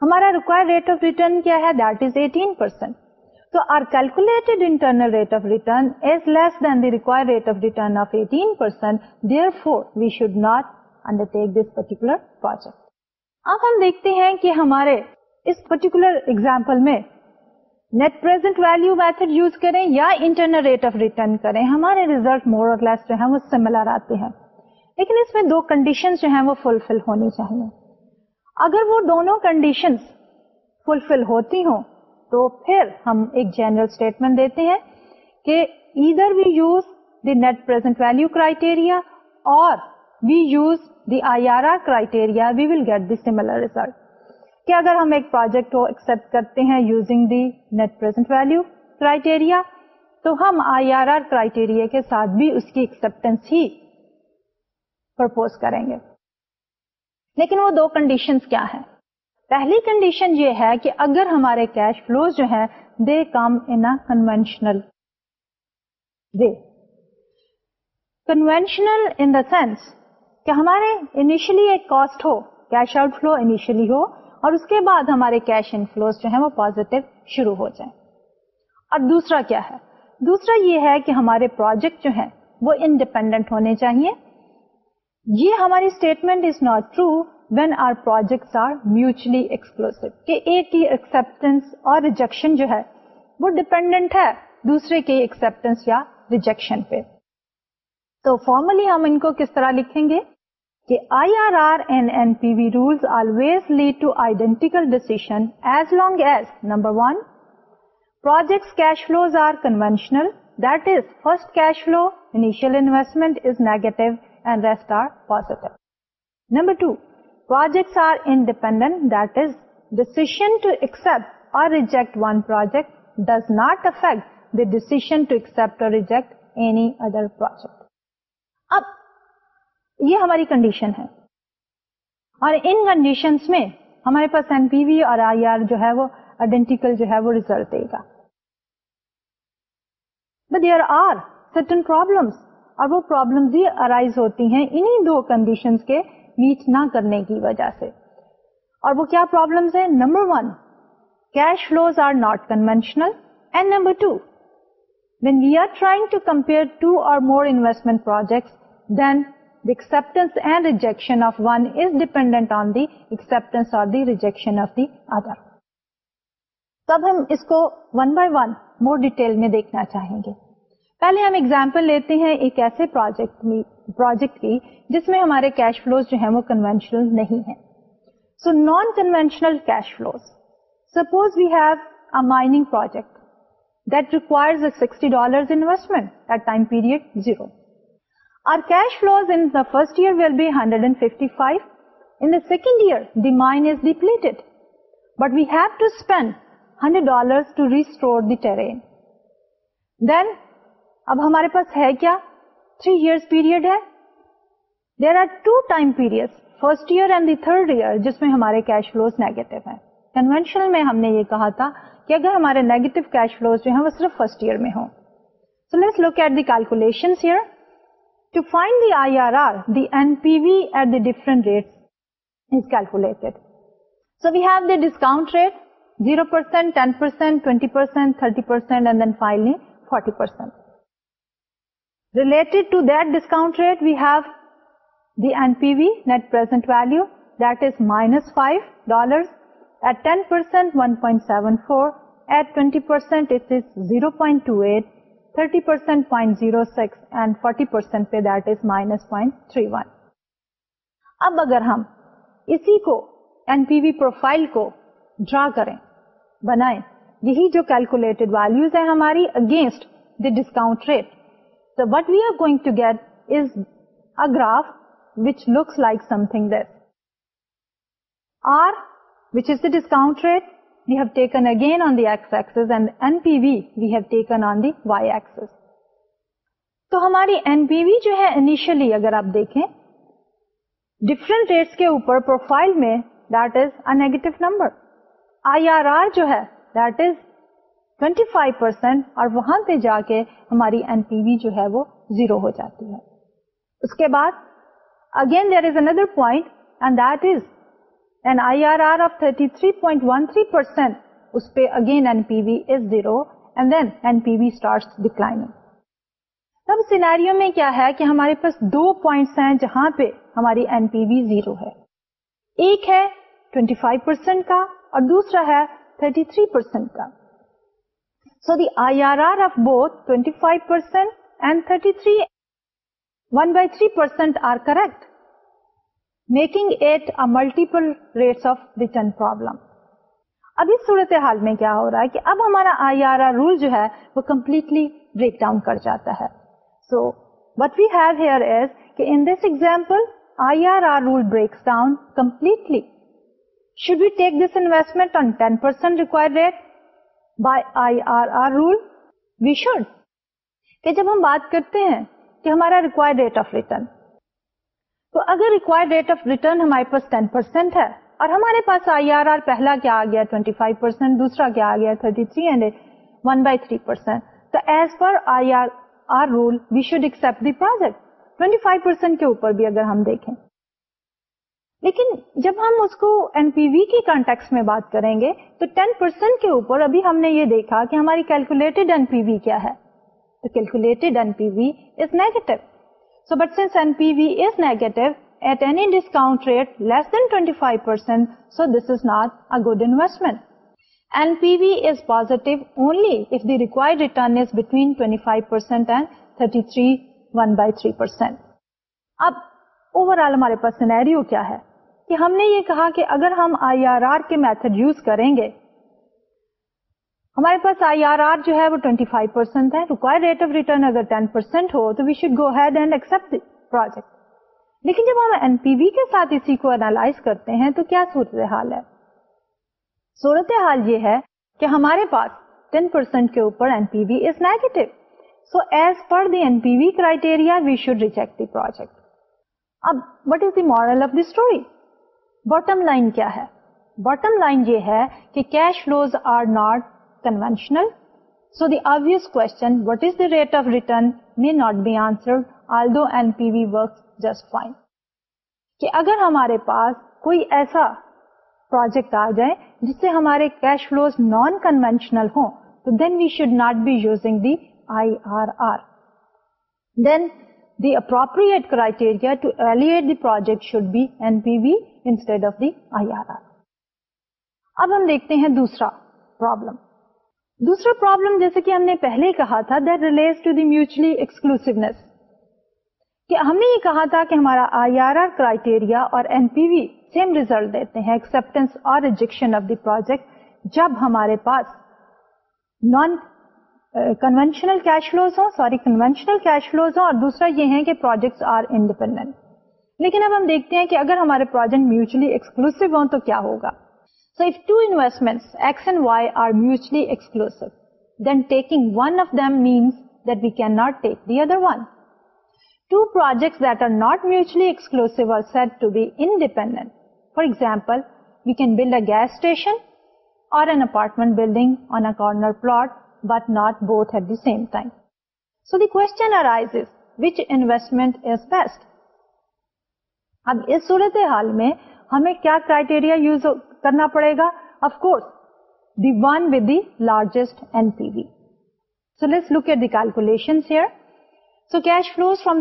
ہمارا ریکوائر ریٹ آف ریٹرن کیا ہے دیٹ از ایٹین پرسینٹ ہمارے ریزلٹ مور اور تو پھر ہم ایک جنرل اسٹیٹمنٹ دیتے ہیں کہ ادھر we use the net present value criteria اور we we use the the I R R criteria will get result کہ اگر ہم ایک پروجیکٹ کو ایکسپٹ کرتے ہیں using the net present value criteria تو ہم آئی آر آر کرائٹیریا کے ساتھ بھی اس کی ایکسپٹینس ہی پرپوز کریں گے لیکن وہ دو کنڈیشن کیا ہیں پہلی کنڈیشن یہ ہے کہ اگر ہمارے کیش فلو جو ہے they come in conventional way conventional in the sense کہ ہمارے انیشلی ایک کاسٹ ہو کیش آؤٹ فلو انیشلی ہو اور اس کے بعد ہمارے کیش ان فلوز جو ہیں وہ پوزیٹو شروع ہو جائیں اور دوسرا کیا ہے دوسرا یہ ہے کہ ہمارے پروجیکٹ جو ہیں وہ انڈیپینڈنٹ ہونے چاہیے یہ ہماری statement is not true when are projects mutually ex اور ریجیکشن جو ہے وہ ڈپینڈنٹ ہے دوسرے کی ایکسپٹینس یا ریجیکشن پہ تو فارملی ہم ان کو کس طرح لکھیں گے کہ I R R P V rule always lead to identical decision as long as number one projects cash flow are conventional investment rest are positive number two reject does not affecting condition اور ان کنڈیشنس میں ہمارے پاس ایم پی وی اور وہ پرابلم ہوتی ہیں انہیں دو کنڈیشن کے میٹ نہ کرنے کی وجہ سے اور وہ کیا پرابلمس ہیں number one cash flows are not conventional and number two two two when we are trying compare or more investment project then the acceptance and rejection of one is dependent on the acceptance rejection of the other تب ہم اس کو one by one more detail میں دیکھنا چاہیں گے پہلے ہم ایگزامپل لیتے ہیں ایک ایسے پروجیکٹ پروجیکٹ کی جس میں ہمارے کیش فلوز جو ہیں وہ کنوینشنل نہیں ہیں so non conventional cash flows suppose we have a mining project that requires a sixty dollar investment at time period zero Our cash flows in the first year will be 155. In the second year, the mine is depleted. But we have to spend $100 to restore the terrain. Then اب ہمارے پاس ہے کیا تھری ایئرس پیریڈ ہے there are two time period first year and the third year جس میں ہمارے کیش فلوز نیگیٹو ہیں کنوینشنل میں ہم نے یہ کہا تھا کہ اگر ہمارے نیگیٹو کیش فلوز جو ہیں وہ صرف فرسٹ ایئر میں ہوں so let's look at the calculation to find the I R R the N P V at the different rate is calculated so we have the discount rate 0%, 10%, 20%, 30% and then finally 40%. Rated to that discount rate we have the eight percent seven four eight profile کو ڈرا کریں بنائیں یہی جو کیلکولیٹ ویلوز ہے ہماری against discount rate what we are going to get is a graph like something this are which is the discount rate we have taken again on this and M P V we have taken on the Y's تو ہماری این پی وی جو ہے انیشلی اگر آپ دیکھیں ڈفرنٹ ریٹس کے اوپر پروفائل میں that is a negative number I R R جو ہے دیٹ از وہاں پہ جا کے ہماری ہمارے پاس دو پوائنٹس ہیں جہاں پہ ہماری این پی وی زیرو ہے ایک ہے ٹوئنٹی فائیو پرسینٹ کا اور دوسرا ہے تھرٹی تھری پرسینٹ کا So the IRR of both 25% and 33, 1 by 3% are correct, making it a multiple rates of return problem. اب اس صورتحال میں کیا ہو رہا ہے کہ اب ہمارا آئی آر آر رول جو ہے وہ کمپلیٹلی بریک ڈاؤن کر جاتا ہے so what we have here is کہ in this example I R R rule breaks down completely should we take this investment on ten percent require rate by I R R rule we should کہ جب ہم بات کرتے ہیں کہ ہمارا ریکوائرڈ ریٹ آف ریٹرن تو اگر ریکوائرڈ ریٹ آف ریٹرن ہمارے پاس ٹین پرسینٹ ہے اور ہمارے پاس آئی آر آر پہلا کیا آ گیا ٹوینٹی فائیو پرسینٹ دوسرا کیا آ گیا thirty three hundred one by three percent تو as per I R R rule we should accept the project percent کے اوپر بھی اگر ہم دیکھیں لیکن جب ہم اس کو یہ دیکھا کہ ہماری گڈ 33 1 ریکوائرسینٹ 3% اب اوور آل ہمارے پاس سینیرو کیا ہے کہ ہم نے یہ کہا کہ اگر ہم آئی آر آر کے میتھڈ یوز کریں گے ہمارے پاس آئی آر آر جو ہے وہ 25% پرسینٹ ہے ریکوائر ریٹ آف ریٹرن اگر 10% پرسینٹ ہو تو we should go ahead and accept project لیکن جب ہم این پی وی کے ساتھ اسی کو انالائز کرتے ہیں تو کیا صورت حال ہے صورت حال یہ ہے کہ ہمارے پاس 10% پرسینٹ کے اوپر N P V is negative so as per the N P V criteria we should reject the project اب what is the moral of the story bottom line کیا ہے باٹم لائن یہ ہے کہ cash flows are not conventional so the obvious question what is the rate of return may not be answer although N P V work just fine کہ اگر ہمارے پاس کوئی ایسا پروجیکٹ آ جائے جس سے ہمارے کیش فلوز نان کنوینشنل ہوں تو then we should not be using the I R R then ہم نے یہ کہا تھا کہ ہمارا آئی آر آر کرائٹیریا اور ریجیکشن جب ہمارے پاس نان کنونشنل کیش فلوز ہوں سوری کنونشنل کیش فلوز ہوں اور دوسرا یہ ہے کہ پروجیکٹس آر انڈیپینڈنٹ لیکن اب ہم دیکھتے ہیں کہ اگر ہمارے پروجیکٹ میوچلی ایکسکلوسو ہوں تو کیا ہوگا so if two investment X and Y are mutually exclusive then taking one of them means that we can not take the other one two projects that are not mutually exclusive are said to be independent for example we can build a gas station or an apartment building on a corner plot but not at them time so ہمیں کیا کرائٹیریا یوز کرنا پڑے گا course the the the the one with largest N P V so so look at calculation cash flows two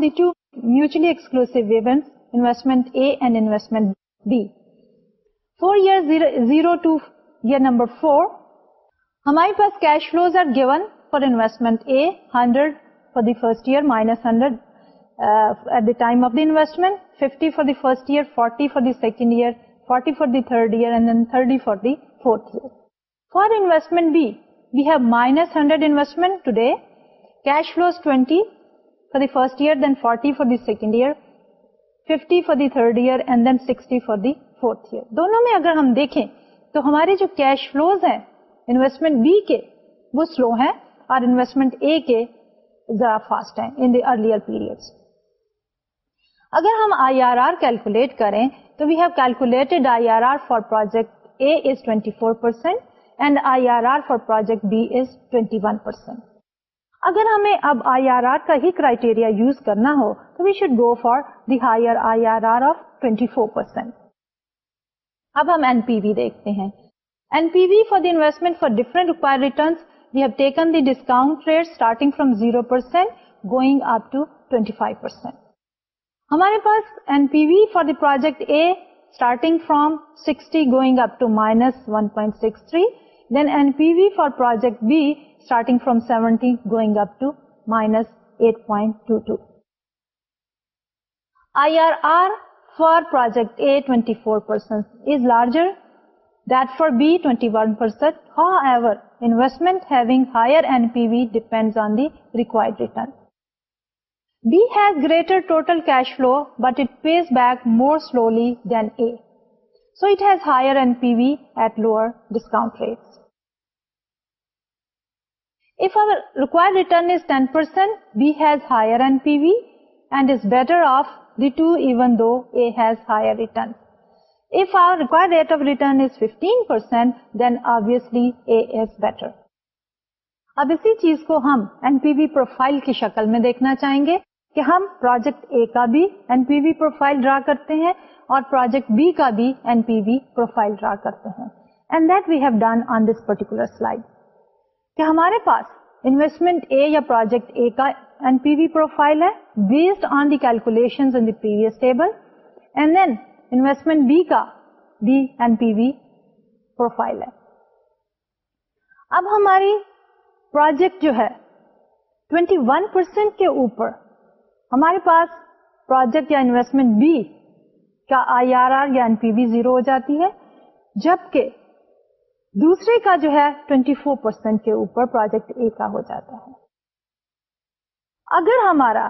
mutually exclusive investment investment A and B four year zero to year number four ہمارے پاس cash flows are given for investment A hundred for the first year minus hundred at the time of the investment fifty for the first year forty for the second year forty for the third year and then thirty for the fourth year for investment B we have minus hundred investment today cash flows twenty for the first year then forty for the second year fifty for the third year and then sixty for the fourth year دونوں میں اگر ہم دیکھیں تو ہمارے جو کیش فلوز ہیں انویسٹمنٹ بی کے وہ سلو ہیں اور انویسٹمنٹ اے کے ذرا فاسٹ ہیں ان دی ارلیئر پیریڈ اگر ہم آئی آر آر کیلکولیٹ کریں تو we have calculated I R R for project A is twenty four percent and I R R for project B is twenty one percent اگر ہمیں اب آئی آر آر کا ہی کرائٹیریا یوز کرنا ہو تو we should go for the higher I R R of twenty four percent اب ہم این پی وی دیکھتے ہیں for the and for different requires ریٹارٹنگ اپنی three then M P V for project B starting from seventy going up to minus eight point I R R for project A twenty four percent is larger required base better of the two even though If our required rate of return is is 15%, then obviously A better. اسی چیز کو چاہیں گے ڈرا کرتے ہیں اور پروجیکٹ بی کا بھی پروفائل ڈرا کرتے ہیں ہمارے پاس انویسٹمنٹ اے یا پروجیکٹ اے کا based on then investment B کا D N P V profile ہے اب ہماری پروجیکٹ جو ہے 21 پرسینٹ کے اوپر ہمارے پاس پروجیکٹ یا انویسٹمنٹ بی کا آئی آر آر یا این پی وی زیرو ہو جاتی ہے جبکہ دوسرے کا جو ہے 24 پرسینٹ کے اوپر پروجیکٹ اے کا ہو جاتا ہے اگر ہمارا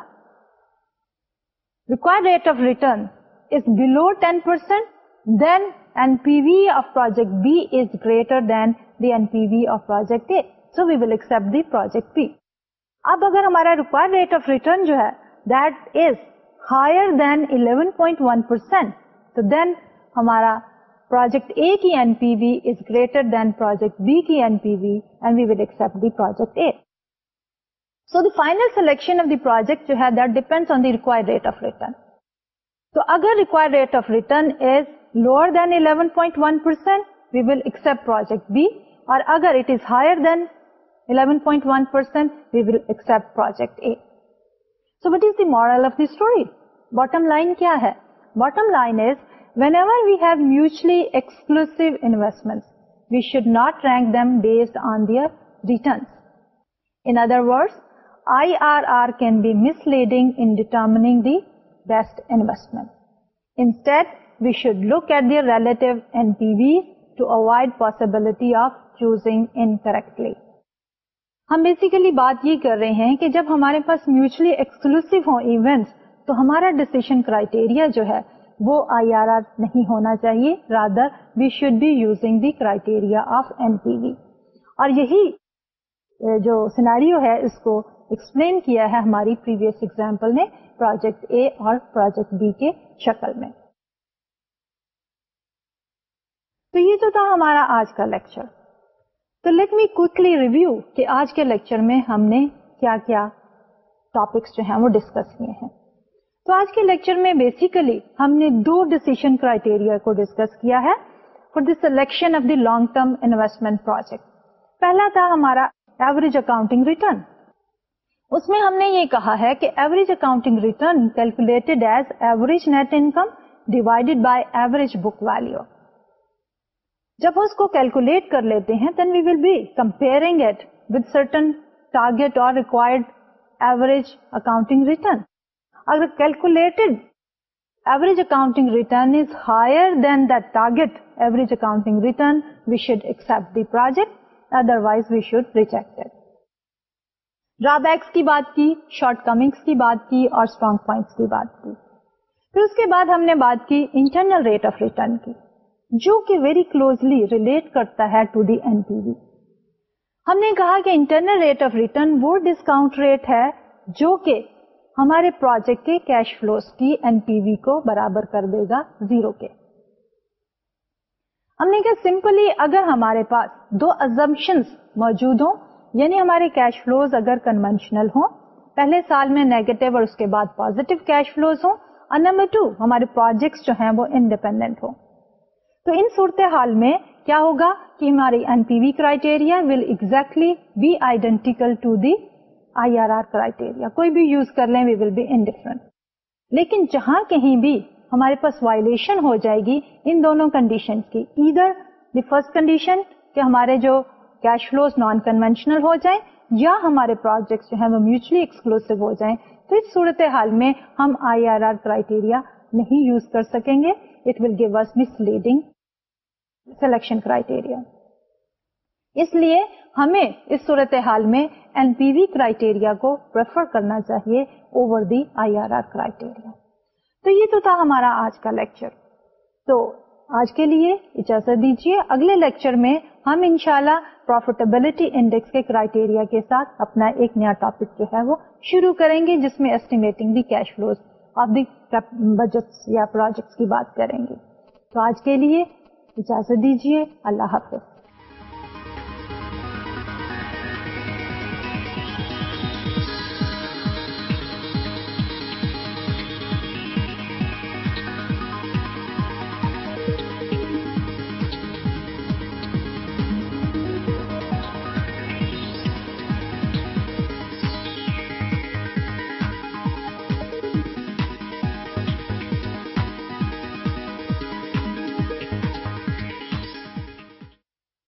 require rate of return is below 10%, then NPV of project B is greater than the NPV of project A. So we will accept the project B. اب اگر ہمارا required rate of return جو ہے that is higher than 11.1% تو then ہمارا project A کی NPV is greater than project B کی NPV and we will accept the project A. So the final selection of the project جو ہے that depends on the required rate of return. اگر require rate of return we should not rank them based on determining the best investment. Instead, we should look at the relative NPVs to avoid possibility of choosing incorrectly. ہم بیسیکلی بات یہ کر رہے ہیں کہ جب ہمارے پاس میوچلی ایکسکلوسو ہوں ایونٹس تو ہمارا ڈسیشن کرائٹیریا جو ہے وہ آئی آر آر نہیں ہونا چاہیے rather we should be using the criteria of N P V اور یہی جو سیناریو ہے اس کو ایکسپلین کیا ہے ہماری پریویس ایگزامپل نے اور پروجیکٹ بی کے شکل میں تو تو یہ تھا ہمارا آج آج کا lecture lecture let me review کہ کے میں ہم نے کیا کیا ٹاپکس جو ہیں وہ ڈسکس کیے ہیں تو آج کے لیکچر میں بیسیکلی ہم نے دو ڈیسیشن کرائٹیریا کو ڈسکس کیا ہے for the selection of the long term investment project پہلا تھا ہمارا ایوریج اکاؤنٹنگ ریٹرن اس میں ہم نے یہ کہا ہے کہ average accounting return calculated as average net income divided by average book value جب اس کو کیلکولیٹ کر لیتے ہیں then we will be comparing it with certain target or required average accounting return اگر calculated average accounting return is higher than that target average accounting return we should accept the project otherwise we should reject drawbacks کی بات کی شارٹ کمنگس کی بات کی اور اسٹرانگ پوائنٹس کی بات کی پھر اس کے بعد ہم نے بات کی انٹرنل ریٹ آف ریٹرن کی جو کہ ویری کلوزلی ریلیٹ کرتا ہے to the N P V ہم نے کہا کہ انٹرنل ریٹ آف ریٹرن وہ ڈسکاؤنٹ ریٹ ہے جو کہ ہمارے پروجیکٹ کے کیش فلوز کی این پی وی کو برابر کر دے گا زیرو کے ہم نے کہا سمپلی اگر ہمارے پاس دو ازمپشنس موجود ہوں یعنی ہمارے کیش فلوز اگر کنونشنل ہوں پہلے سال میں نیگیٹو اور اس کے بعد پازیٹو کیش فلوز ہوں اور نمبر ٹو ہمارے پروجیکٹس جو ہیں وہ انڈیپینڈنٹ ہوں تو ان صورتحال میں کیا ہوگا کہ ہماری N P V criteria will exactly be identical to the I R R criteria کوئی بھی یوز کر لیں وی ول بی انڈیفرنٹ لیکن جہاں کہیں بھی ہمارے پاس وائلشن ہو جائے گی ان دونوں کنڈیشن کی ادھر دی فرسٹ کنڈیشن کہ ہمارے جو کیش فلوز نان کنونشنل ہو جائیں یا ہمارے پروجیکٹس جو ہیں وہ میوچلی ایکسکلوسو ہو جائیں تو اس صورت حال میں ہم آئی آر آر کرائٹیریا نہیں یوز کر سکیں گے it will give us misleading selection criteria اس لیے ہمیں اس صورت حال میں این پی وی کرائٹیریا کو پریفر کرنا چاہیے over the I R R criteria تو یہ تو تھا ہمارا آج کا لیکچر تو آج کے لیے اجازت دیجیے اگلے لیکچر میں ہم انشاءاللہ شاء پروفیٹیبلٹی انڈیکس کے کرائٹیریا کے ساتھ اپنا ایک نیا ٹاپک جو ہے وہ شروع کریں گے جس میں estimating the cash flow of the budget یا پروجیکٹس کی بات کریں گے تو آج کے لیے اجازت دیجیے اللہ حافظ